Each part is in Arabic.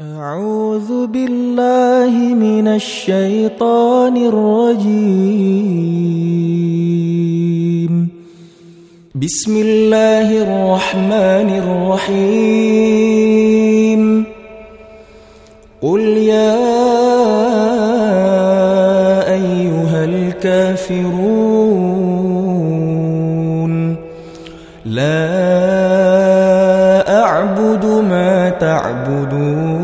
أعوذ بالله من الشيطان الرجيم. بسم الله الرحمن الرحيم. قل يا أيها الكافرون لا أعبد ما تعبدون.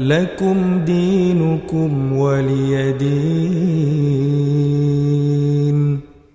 لكم دينكم ولي دين.